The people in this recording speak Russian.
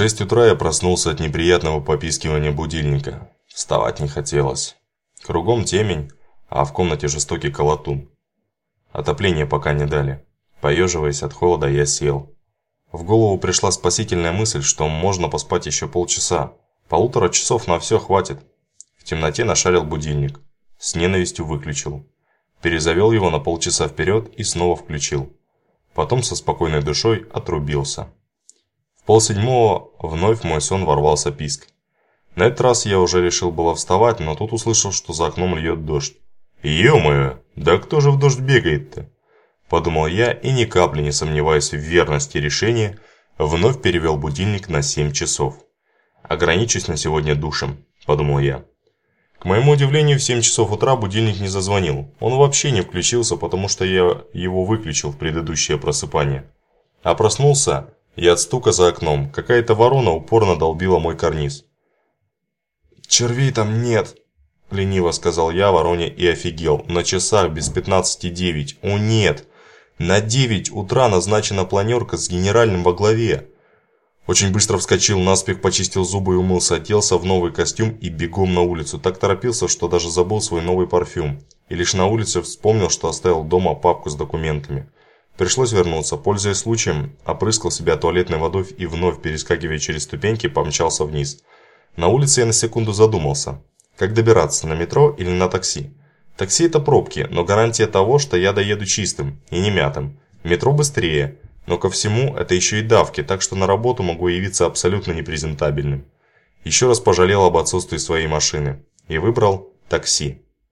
шесть утра я проснулся от неприятного попискивания будильника. Вставать не хотелось. Кругом темень, а в комнате жестокий колотун. Отопление пока не дали. Поеживаясь от холода, я сел. В голову пришла спасительная мысль, что можно поспать еще полчаса. Полутора часов на все хватит. В темноте нашарил будильник. С ненавистью выключил. Перезавел его на полчаса вперед и снова включил. Потом со спокойной душой отрубился. Полседьмого вновь в мой сон ворвался писк. На этот раз я уже решил было вставать, но тут услышал, что за окном льет дождь. «Е-мое, да кто же в дождь бегает-то?» Подумал я и ни капли не сомневаясь в верности решения, вновь перевел будильник на 7 часов. «Ограничусь на сегодня душем», – подумал я. К моему удивлению, в 7 часов утра будильник не зазвонил. Он вообще не включился, потому что я его выключил в предыдущее просыпание. А проснулся я от стука за окном. Какая-то ворона упорно долбила мой карниз. «Червей там нет», – лениво сказал я вороне и офигел. На часах без 15.09. О нет! На 9 утра назначена планерка с генеральным во главе. Очень быстро вскочил, наспех почистил зубы и умылся, оделся в новый костюм и бегом на улицу. Так торопился, что даже забыл свой новый парфюм. И лишь на улице вспомнил, что оставил дома папку с документами. Пришлось вернуться. Пользуясь случаем, опрыскал себя туалетной водой и вновь, перескакивая через ступеньки, помчался вниз. На улице я на секунду задумался. Как добираться, на метро или на такси? Такси это пробки, но гарантия того, что я доеду чистым и не мятым. Метро быстрее, но ко всему это еще и давки, так что на работу могу явиться абсолютно непрезентабельным. Еще раз пожалел об отсутствии своей машины и выбрал такси.